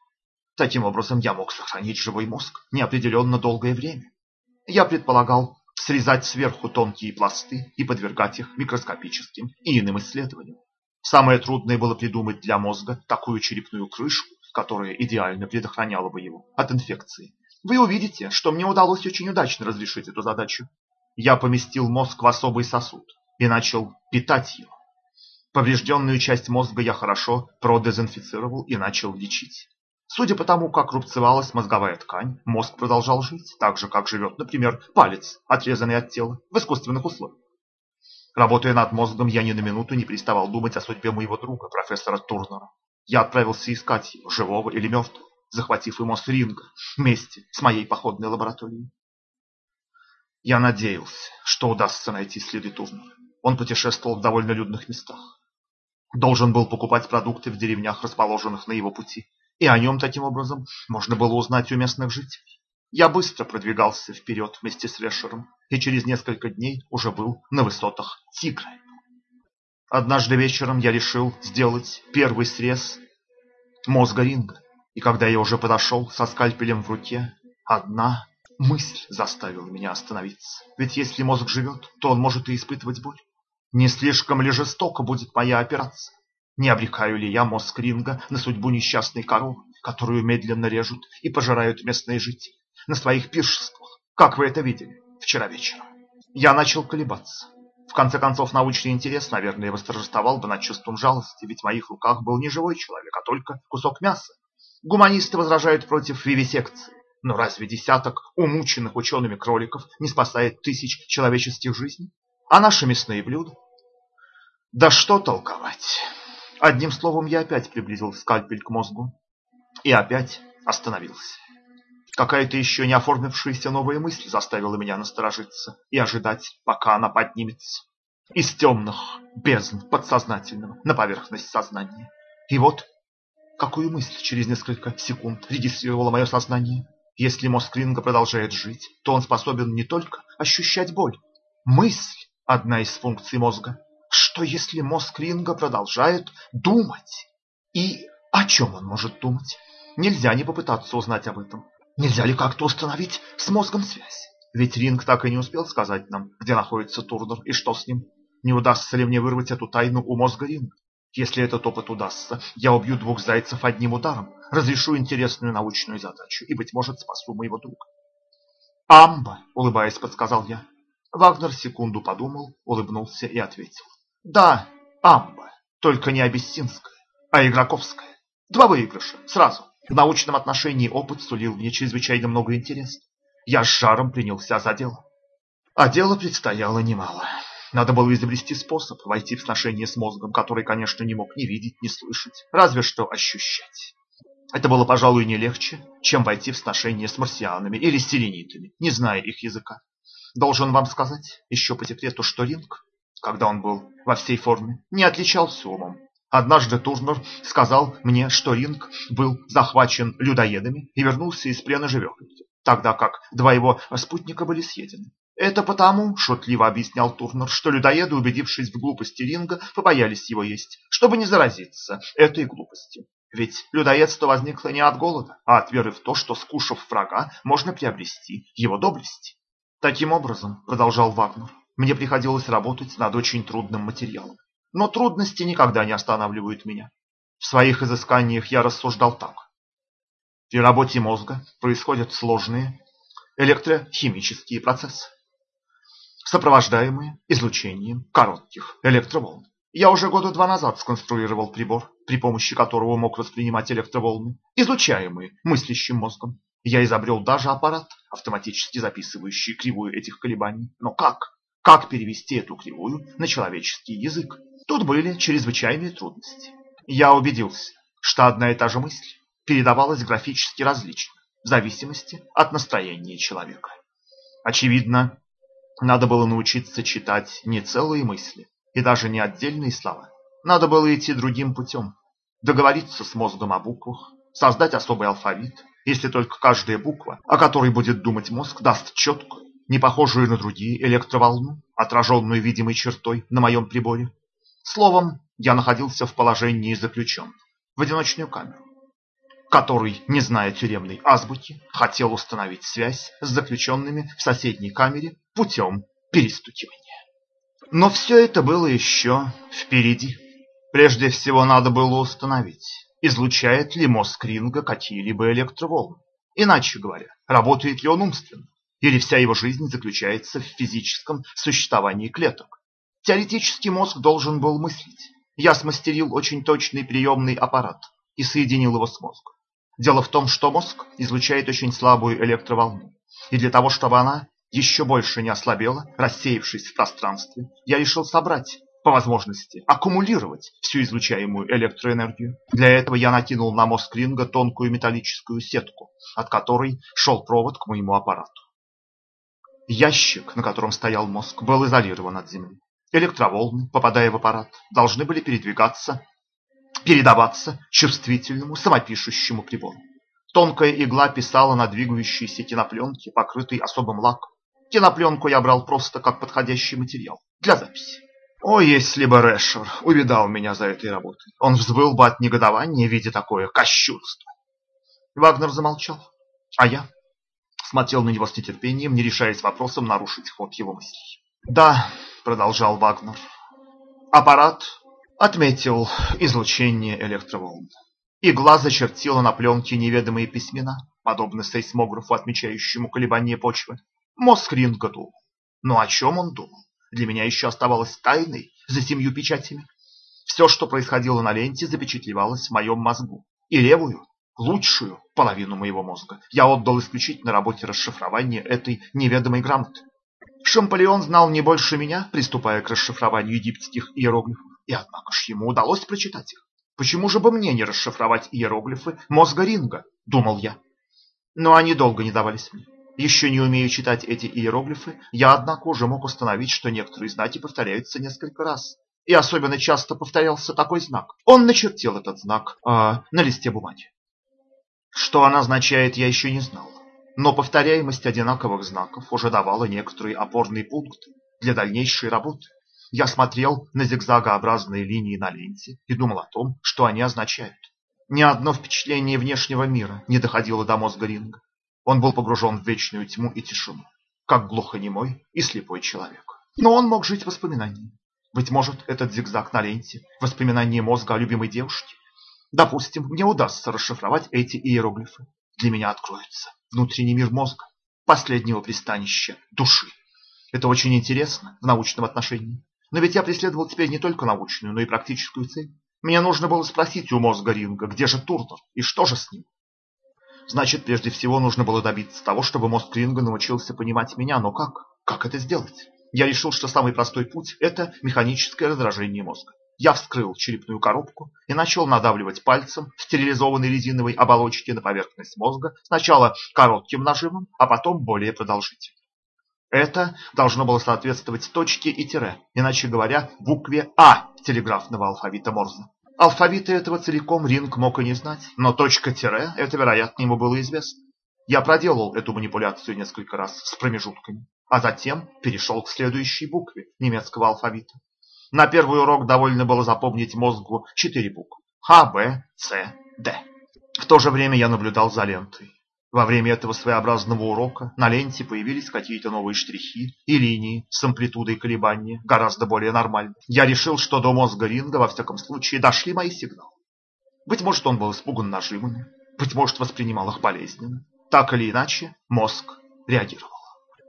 A: Таким образом, я мог сохранить живой мозг неопределенно долгое время. Я предполагал срезать сверху тонкие пласты и подвергать их микроскопическим и иным исследованиям. Самое трудное было придумать для мозга такую черепную крышку, которая идеально предохраняла бы его от инфекции. Вы увидите, что мне удалось очень удачно разрешить эту задачу. Я поместил мозг в особый сосуд и начал питать его. Поврежденную часть мозга я хорошо продезинфицировал и начал лечить. Судя по тому, как рубцевалась мозговая ткань, мозг продолжал жить, так же, как живет, например, палец, отрезанный от тела, в искусственных условиях. Работая над мозгом, я ни на минуту не переставал думать о судьбе моего друга, профессора Турнера. Я отправился искать его, живого или мертвого, захватив ему с ринга вместе с моей походной лабораторией. Я надеялся, что удастся найти следы Турнера. Он путешествовал в довольно людных местах. Должен был покупать продукты в деревнях, расположенных на его пути, и о нем таким образом можно было узнать у местных жителей. Я быстро продвигался вперед вместе с Решером, и через несколько дней уже был на высотах Тигра. Однажды вечером я решил сделать первый срез мозга ринга, и когда я уже подошел со скальпелем в руке, одна мысль заставила меня остановиться. Ведь если мозг живет, то он может и испытывать боль. Не слишком ли жестоко будет моя операция? Не обрекаю ли я мозг ринга на судьбу несчастной коровы, которую медленно режут и пожирают местные жители, на своих пиршествах, как вы это видели вчера вечером? Я начал колебаться. В конце концов, научный интерес, наверное, восторжествовал бы над чувством жалости, ведь в моих руках был не живой человек, а только кусок мяса. Гуманисты возражают против вивисекции. Но разве десяток умученных учеными кроликов не спасает тысяч человеческих жизней? А наши мясные блюда? Да что толковать. Одним словом, я опять приблизил скальпель к мозгу и опять остановился. Какая-то еще не оформившаяся новая мысль заставила меня насторожиться и ожидать, пока она поднимется из темных бездн подсознательного на поверхность сознания. И вот какую мысль через несколько секунд регистрировало мое сознание. Если мозг Ринга продолжает жить, то он способен не только ощущать боль. Мысль – одна из функций мозга. Что если мозг Ринга продолжает думать? И о чем он может думать? Нельзя не попытаться узнать об этом. Нельзя ли как-то установить с мозгом связь? Ведь Ринг так и не успел сказать нам, где находится Турнер и что с ним. Не удастся ли мне вырвать эту тайну у мозга Ринга? Если этот опыт удастся, я убью двух зайцев одним ударом, разрешу интересную научную задачу и, быть может, спасу моего друга. «Амба!» — улыбаясь, подсказал я. Вагнер секунду подумал, улыбнулся и ответил. «Да, амба, только не абиссинская, а игроковская. Два выигрыша, сразу. В научном отношении опыт сулил мне чрезвычайно много интереса. Я с жаром принялся за дело. А дело предстояло немало. Надо было изобрести способ войти в сношение с мозгом, который, конечно, не мог ни видеть, ни слышать, разве что ощущать. Это было, пожалуй, не легче, чем войти в сношение с марсианами или селенитами, не зная их языка. Должен вам сказать, еще по секрету, что Ринг, когда он был во всей форме, не отличался умом. Однажды Турнер сказал мне, что Ринг был захвачен людоедами и вернулся из плена живехоньким, тогда как два его спутника были съедены. Это потому, шутливо объяснял Турнер, что людоеды, убедившись в глупости ринга, побоялись его есть, чтобы не заразиться этой глупостью. Ведь людоедство возникло не от голода, а от веры в то, что, скушав врага, можно приобрести его доблесть. Таким образом, продолжал Вагнер, мне приходилось работать над очень трудным материалом. Но трудности никогда не останавливают меня. В своих изысканиях я рассуждал так. При работе мозга происходят сложные электрохимические процессы сопровождаемые излучением коротких электроволн. Я уже года два назад сконструировал прибор, при помощи которого мог воспринимать электроволны, излучаемые мыслящим мозгом. Я изобрел даже аппарат, автоматически записывающий кривую этих колебаний. Но как? Как перевести эту кривую на человеческий язык? Тут были чрезвычайные трудности. Я убедился, что одна и та же мысль передавалась графически различно, в зависимости от настроения человека. Очевидно, надо было научиться читать не целые мысли и даже не отдельные слова. Надо было идти другим путем. Договориться с мозгом о буквах, создать особый алфавит, если только каждая буква, о которой будет думать мозг, даст четкую, не похожую на другие электроволну, отраженную видимой чертой на моем приборе. Словом, я находился в положении заключен в одиночную камеру который, не зная тюремной азбуки, хотел установить связь с заключенными в соседней камере путем перестукивания. Но все это было еще впереди. Прежде всего надо было установить, излучает ли мозг Ринга какие-либо электроволны. Иначе говоря, работает ли он умственно, или вся его жизнь заключается в физическом существовании клеток. Теоретически мозг должен был мыслить. Я смастерил очень точный приемный аппарат и соединил его с мозгом. Дело в том, что мозг излучает очень слабую электроволну, и для того, чтобы она еще больше не ослабела, рассеявшись в пространстве, я решил собрать, по возможности, аккумулировать всю излучаемую электроэнергию. Для этого я накинул на мозг ринга тонкую металлическую сетку, от которой шел провод к моему аппарату. Ящик, на котором стоял мозг, был изолирован от Земли. Электроволны, попадая в аппарат, должны были передвигаться, передаваться чувствительному самопишущему прибору. Тонкая игла писала на двигающейся кинопленке, покрытой особым лаком. Кинопленку я брал просто как подходящий материал для записи. О, если бы Рэшер увидал меня за этой работой, он взвыл бы от негодования, видя такое кощунство. Вагнер замолчал, а я смотрел на него с нетерпением, не решаясь вопросом нарушить ход его мыслей. «Да», — продолжал Вагнер, — «аппарат отметил излучение электроволн. Игла зачертила на пленке неведомые письмена, подобно сейсмографу, отмечающему колебания почвы. Мозг Ринга думал. Но о чем он думал? Для меня еще оставалось тайной за семью печатями. Все, что происходило на ленте, запечатлевалось в моем мозгу. И левую, лучшую половину моего мозга я отдал исключительно работе расшифрования этой неведомой грамоты. Шампальон знал не больше меня, приступая к расшифрованию египетских иероглифов, и однако ж ему удалось прочитать их. Почему же бы мне не расшифровать иероглифы мозга Ринга, думал я. Но они долго не давались мне. Еще не умея читать эти иероглифы, я, однако, уже мог установить, что некоторые знаки повторяются несколько раз. И особенно часто повторялся такой знак. Он начертил этот знак э, на листе бумаги. Что он означает, я еще не знал. Но повторяемость одинаковых знаков уже давала некоторые опорные пункты для дальнейшей работы. Я смотрел на зигзагообразные линии на ленте и думал о том, что они означают. Ни одно впечатление внешнего мира не доходило до мозга Ринга. Он был погружен в вечную тьму и тишину, как глухонемой и слепой человек. Но он мог жить воспоминаниями. Быть может, этот зигзаг на ленте – воспоминание мозга о любимой девушке. Допустим, мне удастся расшифровать эти иероглифы. Для меня откроется внутренний мир мозга, последнего пристанища души. Это очень интересно в научном отношении. Но ведь я преследовал теперь не только научную, но и практическую цель. Мне нужно было спросить у мозга Ринга, где же Турнер и что же с ним. Значит, прежде всего нужно было добиться того, чтобы мозг Ринга научился понимать меня, но как? Как это сделать? Я решил, что самый простой путь – это механическое раздражение мозга. Я вскрыл черепную коробку и начал надавливать пальцем в стерилизованной резиновой оболочке на поверхность мозга, сначала коротким нажимом, а потом более продолжительным. Это должно было соответствовать точке и тире, иначе говоря, букве А телеграфного алфавита Морзе. Алфавита этого целиком Ринг мог и не знать, но точка-тире, это, вероятно, ему было известно. Я проделал эту манипуляцию несколько раз с промежутками, а затем перешел к следующей букве немецкого алфавита. На первый урок довольно было запомнить мозгу четыре буквы – Х, Б, С, Д. В то же время я наблюдал за лентой. Во время этого своеобразного урока на ленте появились какие-то новые штрихи и линии с амплитудой колебания, гораздо более нормальной. Я решил, что до мозга Ринга, во всяком случае, дошли мои сигналы. Быть может, он был испуган нажимами, быть может, воспринимал их болезненно. Так или иначе, мозг реагировал.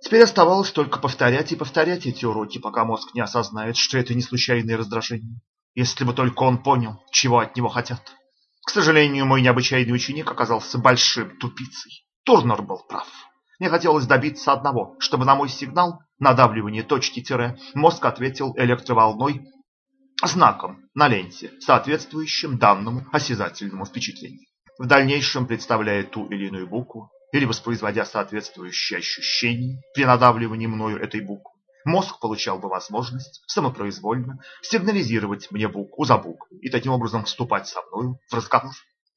A: Теперь оставалось только повторять и повторять эти уроки, пока мозг не осознает, что это не случайное раздражение. Если бы только он понял, чего от него хотят. К сожалению, мой необычайный ученик оказался большим тупицей. Турнер был прав. Мне хотелось добиться одного, чтобы на мой сигнал надавливание точки-тире мозг ответил электроволной знаком на ленте, соответствующим данному осязательному впечатлению. В дальнейшем, представляя ту или иную букву или воспроизводя соответствующие ощущения при надавливании мною этой буквы, мозг получал бы возможность самопроизвольно сигнализировать мне букву за буквой и таким образом вступать со мною в разговор.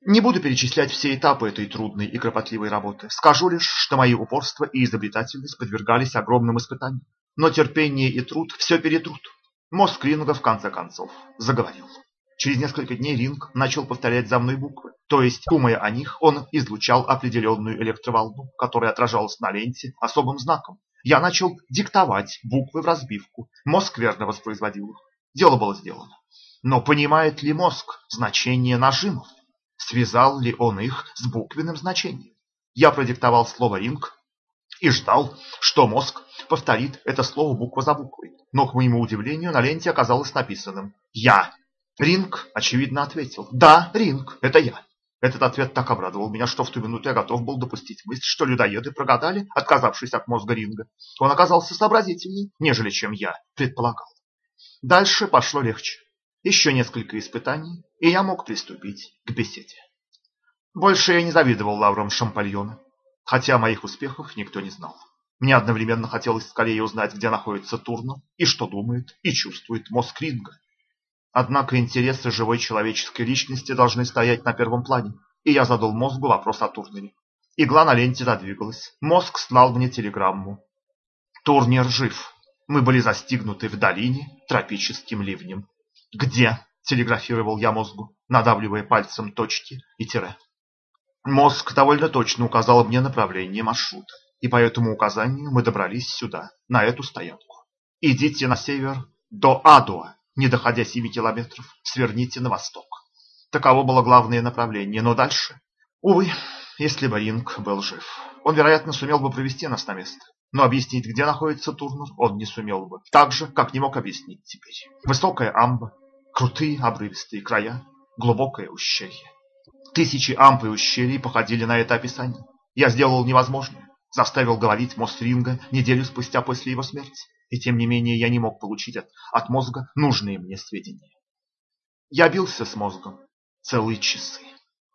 A: Не буду перечислять все этапы этой трудной и кропотливой работы. Скажу лишь, что мои упорство и изобретательность подвергались огромным испытаниям. Но терпение и труд все перетрут. Мозг Ринга в конце концов заговорил. Через несколько дней Ринг начал повторять за мной буквы. То есть, думая о них, он излучал определенную электроволну, которая отражалась на ленте особым знаком. Я начал диктовать буквы в разбивку. Мозг верно воспроизводил их. Дело было сделано. Но понимает ли мозг значение нажимов? Связал ли он их с буквенным значением? Я продиктовал слово «ринг» и ждал, что мозг повторит это слово буква за буквой. Но, к моему удивлению, на ленте оказалось написанным «Я». Ринг, очевидно, ответил «Да, Ринг, это я». Этот ответ так обрадовал меня, что в ту минуту я готов был допустить мысль, что людоеды прогадали, отказавшись от мозга ринга. Он оказался сообразительней, нежели чем я предполагал. Дальше пошло легче. Еще несколько испытаний, и я мог приступить к беседе. Больше я не завидовал лаврам Шампальона, хотя моих успехов никто не знал. Мне одновременно хотелось скорее узнать, где находится Турно, и что думает и чувствует мозг Ринга. Однако интересы живой человеческой личности должны стоять на первом плане, и я задал мозгу вопрос о Турнере. Игла на ленте задвигалась. Мозг слал мне телеграмму. Турнер жив. Мы были застигнуты в долине тропическим ливнем. «Где?» – телеграфировал я мозгу, надавливая пальцем точки и тире. Мозг довольно точно указал мне направление маршрута, и по этому указанию мы добрались сюда, на эту стоянку. Идите на север до Адуа, не доходя 7 километров, сверните на восток. Таково было главное направление, но дальше... Увы, если бы Ринг был жив, он, вероятно, сумел бы провести нас на место. Но объяснить, где находится Турнер, он не сумел бы. Так же, как не мог объяснить теперь. Высокая амба, крутые обрывистые края, глубокое ущелье. Тысячи амп и ущелий походили на это описание. Я сделал невозможное. Заставил говорить мост Ринга неделю спустя после его смерти и тем не менее я не мог получить от, от мозга нужные мне сведения. Я бился с мозгом целые часы.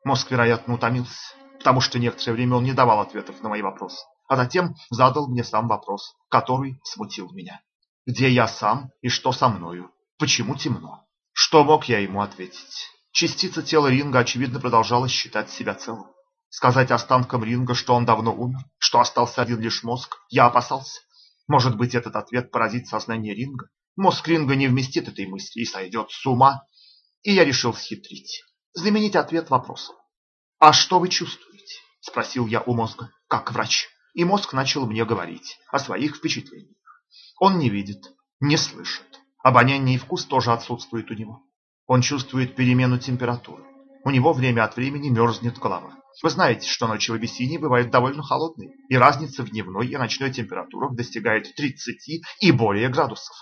A: Мозг, вероятно, утомился, потому что некоторое время он не давал ответов на мои вопросы, а затем задал мне сам вопрос, который смутил меня. Где я сам и что со мною? Почему темно? Что мог я ему ответить? Частица тела Ринга, очевидно, продолжала считать себя целым. Сказать останкам Ринга, что он давно умер, что остался один лишь мозг, я опасался. Может быть, этот ответ поразит сознание Ринга? Мозг Ринга не вместит этой мысли и сойдет с ума. И я решил схитрить. Заменить ответ вопросом. «А что вы чувствуете?» – спросил я у мозга, как врач. И мозг начал мне говорить о своих впечатлениях. Он не видит, не слышит. Обоняние и вкус тоже отсутствуют у него. Он чувствует перемену температуры. У него время от времени мерзнет голова. Вы знаете, что ночи в Абиссинии бывают довольно холодные, и разница в дневной и ночной температурах достигает 30 и более градусов.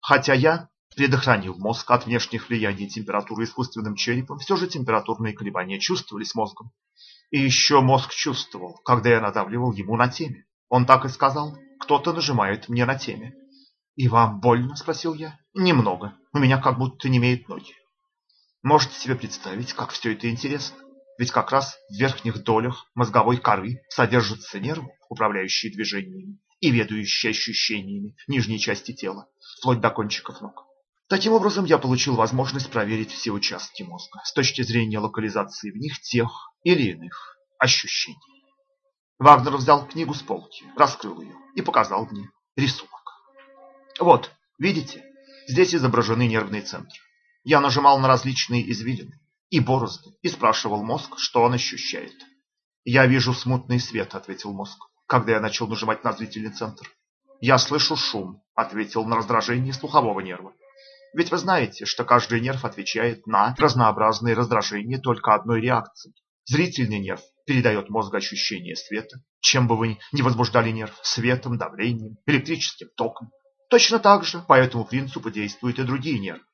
A: Хотя я предохранил мозг от внешних влияний температуры искусственным черепом, все же температурные колебания чувствовались мозгом. И еще мозг чувствовал, когда я надавливал ему на теме. Он так и сказал, кто-то нажимает мне на теме. «И вам больно?» – спросил я. «Немного. У меня как будто не имеют ноги». Можете себе представить, как все это интересно? Ведь как раз в верхних долях мозговой коры содержатся нервы, управляющие движениями и ведающие ощущениями нижней части тела, вплоть до кончиков ног. Таким образом, я получил возможность проверить все участки мозга с точки зрения локализации в них тех или иных ощущений. Вагнер взял книгу с полки, раскрыл ее и показал мне рисунок. Вот, видите, здесь изображены нервные центры. Я нажимал на различные извилины, и борозды, и спрашивал мозг, что он ощущает. «Я вижу смутный свет», — ответил мозг, когда я начал нажимать на зрительный центр. «Я слышу шум», — ответил на раздражение слухового нерва. Ведь вы знаете, что каждый нерв отвечает на разнообразные раздражения только одной реакции. Зрительный нерв передает мозгу ощущение света, чем бы вы ни возбуждали нерв, светом, давлением, электрическим током. Точно так же по этому принципу действуют и другие нервы.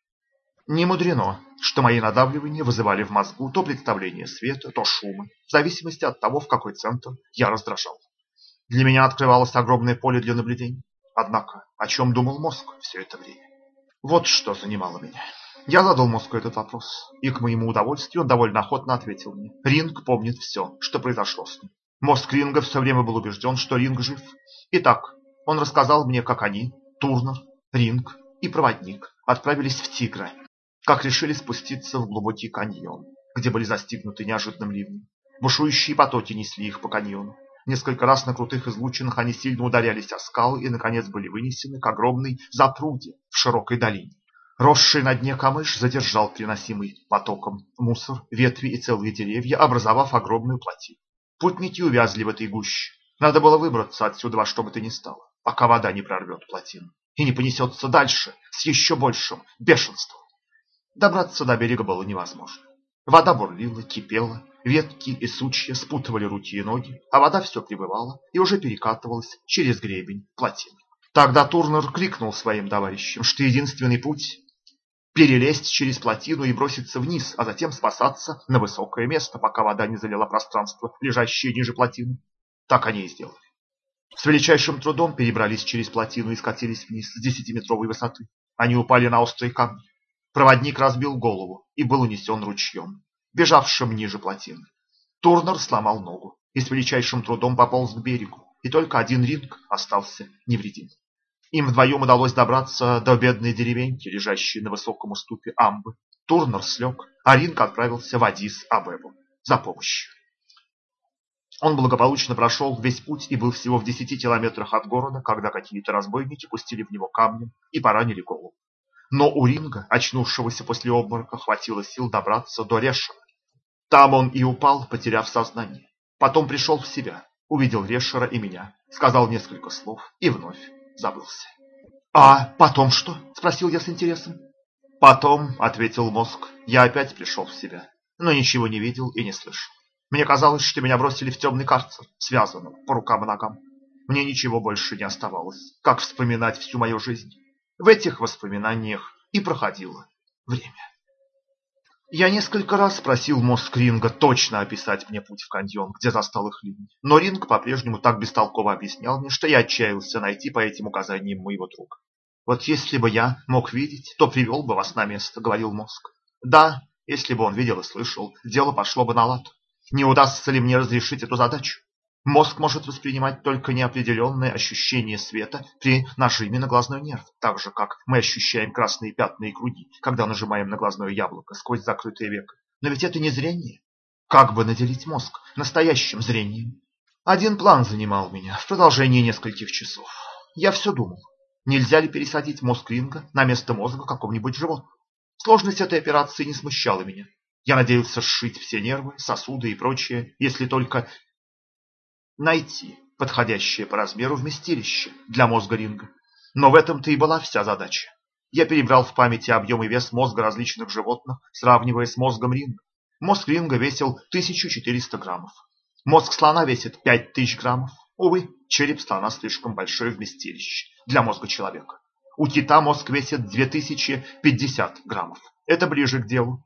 A: Не мудрено, что мои надавливания вызывали в мозгу то представление света, то шумы, в зависимости от того, в какой центр я раздражал. Для меня открывалось огромное поле для наблюдений. Однако, о чем думал мозг все это время? Вот что занимало меня. Я задал мозгу этот вопрос, и к моему удовольствию он довольно охотно ответил мне. Ринг помнит все, что произошло с ним. Мозг Ринга все время был убежден, что Ринг жив. Итак, он рассказал мне, как они, Турнер, Ринг и проводник отправились в Тигра как решили спуститься в глубокий каньон, где были застигнуты неожиданным ливнем. Бушующие потоки несли их по каньону. Несколько раз на крутых излучинах они сильно ударялись о скалы и, наконец, были вынесены к огромной запруде в широкой долине. Росший на дне камыш задержал приносимый потоком мусор, ветви и целые деревья, образовав огромную плотину. Путники увязли в этой гуще. Надо было выбраться отсюда во что бы то ни стало, пока вода не прорвет плотину и не понесется дальше с еще большим бешенством. Добраться до берега было невозможно. Вода бурлила, кипела, ветки и сучья спутывали руки и ноги, а вода все прибывала и уже перекатывалась через гребень плотины. Тогда Турнер крикнул своим товарищам, что единственный путь – перелезть через плотину и броситься вниз, а затем спасаться на высокое место, пока вода не залила пространство, лежащее ниже плотины. Так они и сделали. С величайшим трудом перебрались через плотину и скатились вниз с десятиметровой высоты. Они упали на острые камни. Проводник разбил голову и был унесен ручьем, бежавшим ниже плотины. Турнер сломал ногу и с величайшим трудом пополз к берегу, и только один ринг остался невредим. Им вдвоем удалось добраться до бедной деревеньки, лежащей на высоком уступе Амбы. Турнер слег, а Ринг отправился в Адис-Абебу за помощью. Он благополучно прошел весь путь и был всего в десяти километрах от города, когда какие-то разбойники пустили в него камнем и поранили голову. Но у Ринга, очнувшегося после обморока, хватило сил добраться до Решера. Там он и упал, потеряв сознание. Потом пришел в себя, увидел Решера и меня, сказал несколько слов и вновь забылся. «А потом что?» – спросил я с интересом. «Потом», – ответил мозг, – «я опять пришел в себя, но ничего не видел и не слышал. Мне казалось, что меня бросили в темный карцер, связанного по рукам и ногам. Мне ничего больше не оставалось, как вспоминать всю мою жизнь. В этих воспоминаниях и проходило время. Я несколько раз просил мозг Ринга точно описать мне путь в каньон, где застал их ливень. Но Ринг по-прежнему так бестолково объяснял мне, что я отчаялся найти по этим указаниям моего друга. «Вот если бы я мог видеть, то привел бы вас на место», — говорил мозг. «Да, если бы он видел и слышал, дело пошло бы на лад. Не удастся ли мне разрешить эту задачу? Мозг может воспринимать только неопределенное ощущение света при нажиме на глазной нерв, так же, как мы ощущаем красные пятна и круги, когда нажимаем на глазное яблоко сквозь закрытое веко. Но ведь это не зрение. Как бы наделить мозг настоящим зрением? Один план занимал меня в продолжении нескольких часов. Я все думал, нельзя ли пересадить мозг Ринга на место мозга какого-нибудь животного. Сложность этой операции не смущала меня. Я надеялся сшить все нервы, сосуды и прочее, если только найти подходящее по размеру вместилище для мозга ринга. Но в этом-то и была вся задача. Я перебрал в памяти объем и вес мозга различных животных, сравнивая с мозгом ринга. Мозг ринга весил 1400 граммов. Мозг слона весит 5000 граммов. Увы, череп слона слишком большое вместилище для мозга человека. У кита мозг весит 2050 граммов. Это ближе к делу.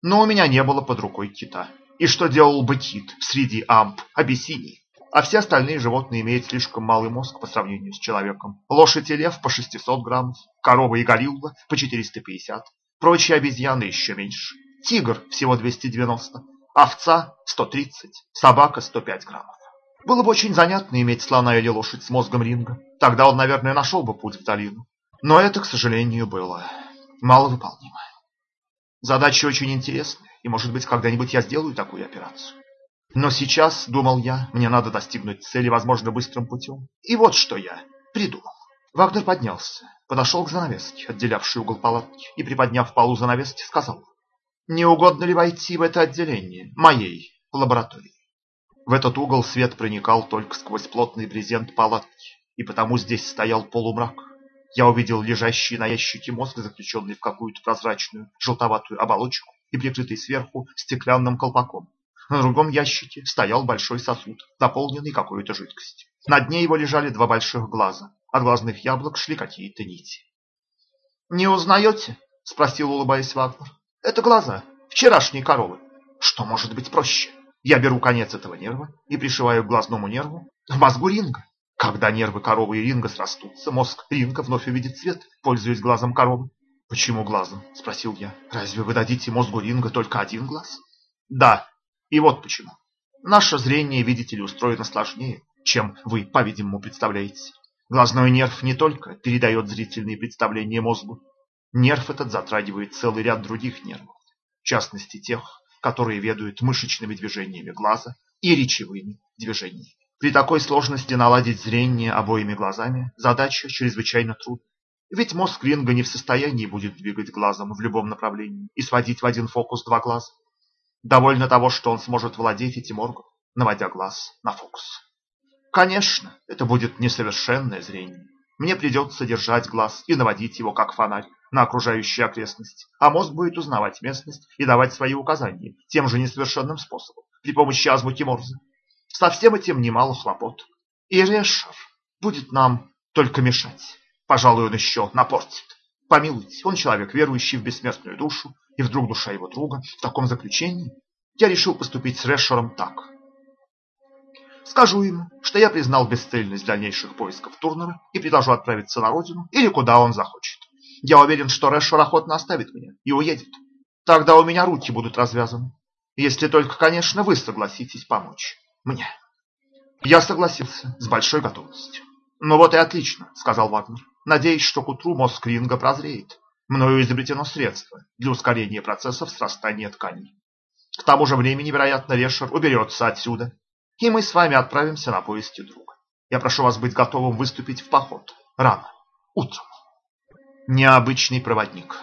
A: Но у меня не было под рукой кита. И что делал бы кит среди амп Абиссинии? А все остальные животные имеют слишком малый мозг по сравнению с человеком. Лошадь и лев по 600 граммов, корова и горилла по 450, прочие обезьяны еще меньше. Тигр всего 290, овца 130, собака 105 граммов. Было бы очень занятно иметь слона или лошадь с мозгом ринга. Тогда он, наверное, нашел бы путь в долину. Но это, к сожалению, было маловыполнимо. Задача очень интересная, и, может быть, когда-нибудь я сделаю такую операцию. Но сейчас, думал я, мне надо достигнуть цели, возможно, быстрым путем. И вот что я придумал. Вагнер поднялся, подошел к занавеске, отделявшей угол палатки, и, приподняв полу занавески, сказал, «Не угодно ли войти в это отделение моей лаборатории?» В этот угол свет проникал только сквозь плотный брезент палатки, и потому здесь стоял полумрак. Я увидел лежащий на ящике мозг, заключенный в какую-то прозрачную желтоватую оболочку и прикрытый сверху стеклянным колпаком. На другом ящике стоял большой сосуд, наполненный какой-то жидкостью. На дне его лежали два больших глаза. От глазных яблок шли какие-то нити. «Не узнаете?» – спросил, улыбаясь Вагнер. «Это глаза вчерашней коровы. Что может быть проще? Я беру конец этого нерва и пришиваю к глазному нерву в мозгу ринга. Когда нервы коровы и ринга срастутся, мозг ринга вновь увидит свет, пользуясь глазом коровы. «Почему глазом?» – спросил я. «Разве вы дадите мозгу ринга только один глаз?» «Да, и вот почему. Наше зрение, видите ли, устроено сложнее, чем вы, по-видимому, представляете. Глазной нерв не только передает зрительные представления мозгу. Нерв этот затрагивает целый ряд других нервов, в частности тех, которые ведают мышечными движениями глаза и речевыми движениями. При такой сложности наладить зрение обоими глазами задача чрезвычайно трудная. Ведь мозг Ринга не в состоянии будет двигать глазом в любом направлении и сводить в один фокус два глаза. Довольно того, что он сможет владеть этим органом, наводя глаз на фокус. Конечно, это будет несовершенное зрение. Мне придется держать глаз и наводить его, как фонарь, на окружающие окрестности, а мозг будет узнавать местность и давать свои указания тем же несовершенным способом, при помощи азбуки Морзе. Со всем этим немало хлопот. И Решер будет нам только мешать. Пожалуй, он еще напортит. Помилуйте, он человек, верующий в бессмертную душу, и вдруг душа его друга в таком заключении. Я решил поступить с Решером так. Скажу ему, что я признал бесцельность дальнейших поисков Турнера и предложу отправиться на родину или куда он захочет. Я уверен, что Решер охотно оставит меня и уедет. Тогда у меня руки будут развязаны. Если только, конечно, вы согласитесь помочь мне. Я согласился с большой готовностью. Ну вот и отлично, сказал Вагнер. Надеюсь, что к утру мозг Ринга прозреет. Мною изобретено средство для ускорения процессов срастания тканей. К тому же времени, вероятно, Решер уберется отсюда, и мы с вами отправимся на поиски друга. Я прошу вас быть готовым выступить в поход. Рано. Утром. Необычный проводник.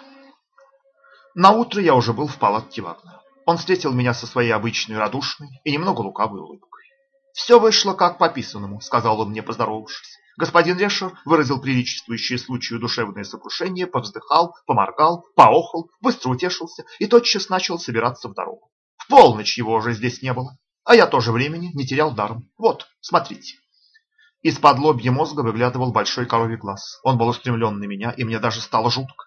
A: На утро я уже был в палатке Вагнера. Он встретил меня со своей обычной радушной и немного лукавой улыбкой. «Все вышло как по писанному», — сказал он мне, поздоровавшись. Господин Решер выразил приличествующее случаю душевное сокрушение, повздыхал, поморгал, поохал, быстро утешился и тотчас начал собираться в дорогу. В полночь его уже здесь не было, а я тоже времени не терял даром. Вот, смотрите. Из-под лобья мозга выглядывал большой коровий глаз. Он был устремлен на меня, и мне даже стало жутко.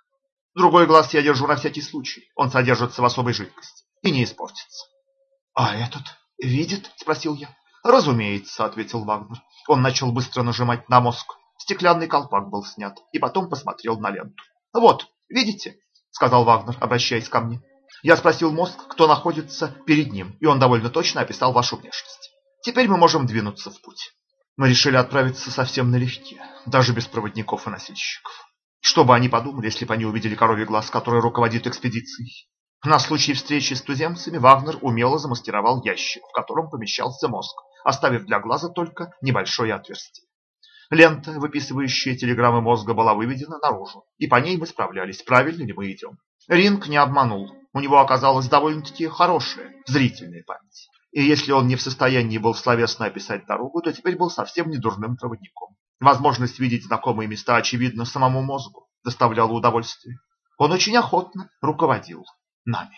A: Другой глаз я держу на всякий случай. Он содержится в особой жидкости и не испортится. — А этот видит? — спросил я. — Разумеется, — ответил Вагнер. Он начал быстро нажимать на мозг. Стеклянный колпак был снят, и потом посмотрел на ленту. — Вот, видите? — сказал Вагнер, обращаясь ко мне. Я спросил мозг, кто находится перед ним, и он довольно точно описал вашу внешность. Теперь мы можем двинуться в путь. Мы решили отправиться совсем налегке, даже без проводников и носильщиков. Что бы они подумали, если бы они увидели коровий глаз, который руководит экспедицией? На случай встречи с туземцами Вагнер умело замаскировал ящик, в котором помещался мозг, оставив для глаза только небольшое отверстие. Лента, выписывающая телеграммы мозга, была выведена наружу, и по ней мы справлялись, правильно ли мы идем. Ринг не обманул, у него оказалась довольно-таки хорошая зрительная память. И если он не в состоянии был словесно описать дорогу, то теперь был совсем не дурным проводником. Возможность видеть знакомые места, очевидно, самому мозгу доставляла удовольствие. Он очень охотно руководил нами.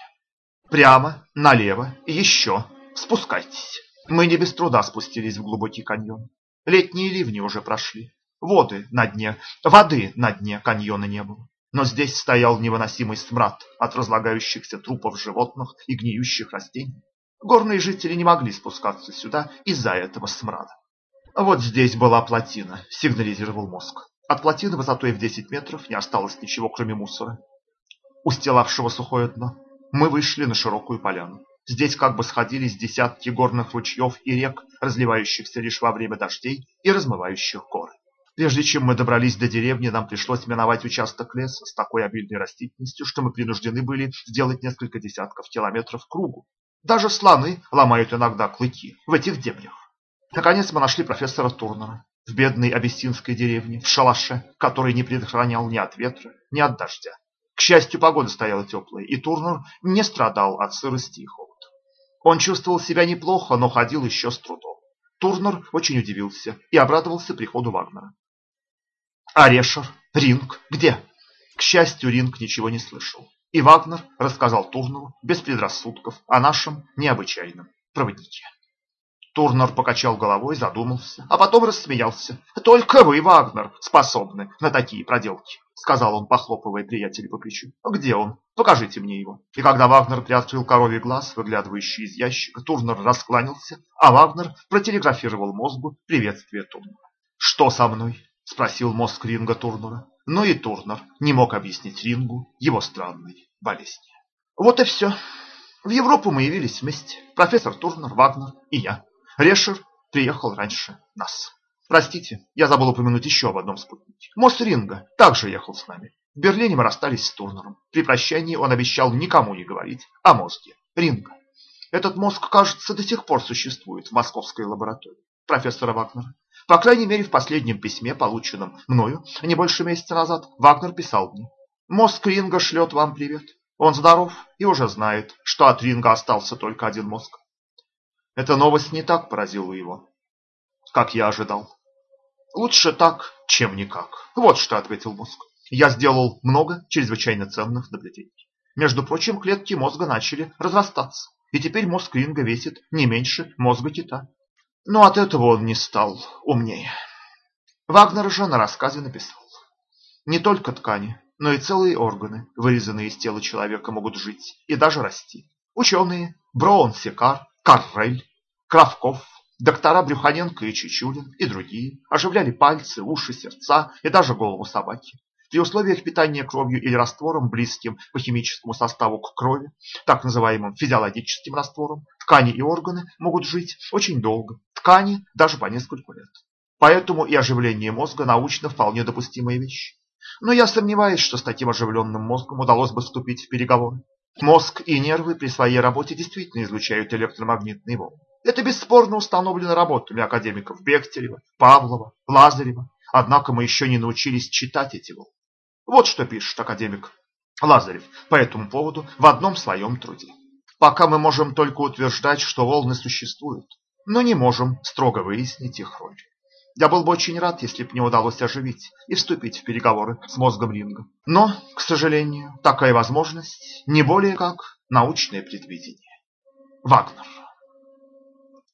A: Прямо, налево еще. Спускайтесь. Мы не без труда спустились в глубокий каньон. Летние ливни уже прошли. Воды на дне, воды на дне каньона не было. Но здесь стоял невыносимый смрад от разлагающихся трупов животных и гниющих растений. Горные жители не могли спускаться сюда из-за этого смрада. Вот здесь была плотина, сигнализировал мозг. От плотины высотой в 10 метров не осталось ничего, кроме мусора, устилавшего сухое дно. Мы вышли на широкую поляну. Здесь как бы сходились десятки горных ручьев и рек, разливающихся лишь во время дождей и размывающих горы. Прежде чем мы добрались до деревни, нам пришлось миновать участок леса с такой обильной растительностью, что мы принуждены были сделать несколько десятков километров кругу. Даже слоны ломают иногда клыки в этих дебрях. Наконец мы нашли профессора Турнера в бедной абиссинской деревне, в шалаше, который не предохранял ни от ветра, ни от дождя. К счастью, погода стояла теплая, и Турнер не страдал от сырости и холода. Он чувствовал себя неплохо, но ходил еще с трудом. Турнер очень удивился и обрадовался приходу Вагнера. «А? Ринг? Где?» К счастью, Ринг ничего не слышал. И Вагнер рассказал Турнеру без предрассудков о нашем необычайном проводнике. Турнер покачал головой, задумался, а потом рассмеялся. «Только вы, Вагнер, способны на такие проделки», — сказал он, похлопывая приятеля по плечу. «Где он? Покажите мне его». И когда Вагнер приоткрыл коровий глаз, выглядывающий из ящика, Турнер раскланялся, а Вагнер протелеграфировал мозгу приветствие Турнера. «Что со мной?» — спросил мозг Ринга Турнера но и Турнер не мог объяснить Рингу его странной болезни. Вот и все. В Европу мы явились вместе. Профессор Турнер, Вагнер и я. Решер приехал раньше нас. Простите, я забыл упомянуть еще об одном спутнике. Мосс Ринга также ехал с нами. В Берлине мы расстались с Турнером. При прощании он обещал никому не говорить о мозге Ринга. Этот мозг, кажется, до сих пор существует в московской лаборатории профессора Вагнера. По крайней мере, в последнем письме, полученном мною не больше месяца назад, Вагнер писал мне. «Мозг Ринга шлет вам привет. Он здоров и уже знает, что от Ринга остался только один мозг». Эта новость не так поразила его, как я ожидал. «Лучше так, чем никак. Вот что», — ответил мозг. «Я сделал много чрезвычайно ценных наблюдений. Между прочим, клетки мозга начали разрастаться, и теперь мозг Ринга весит не меньше мозга кита. Но от этого он не стал умнее. Вагнер же на рассказе написал. Не только ткани, но и целые органы, вырезанные из тела человека, могут жить и даже расти. Ученые Броун Секар, Каррель, Кравков, доктора Брюханенко и Чечулин и другие оживляли пальцы, уши, сердца и даже голову собаки. При условиях питания кровью или раствором, близким по химическому составу к крови, так называемым физиологическим раствором, ткани и органы могут жить очень долго, ткани даже по несколько лет. Поэтому и оживление мозга научно вполне допустимая вещь. Но я сомневаюсь, что с таким оживленным мозгом удалось бы вступить в переговоры. Мозг и нервы при своей работе действительно излучают электромагнитные волны. Это бесспорно установлено работами академиков Бехтерева, Павлова, Лазарева. Однако мы еще не научились читать эти волны. Вот что пишет академик Лазарев по этому поводу в одном своем труде. Пока мы можем только утверждать, что волны существуют, но не можем строго выяснить их роль. Я был бы очень рад, если бы мне удалось оживить и вступить в переговоры с мозгом Ринга. Но, к сожалению, такая возможность не более как научное предвидение. Вагнер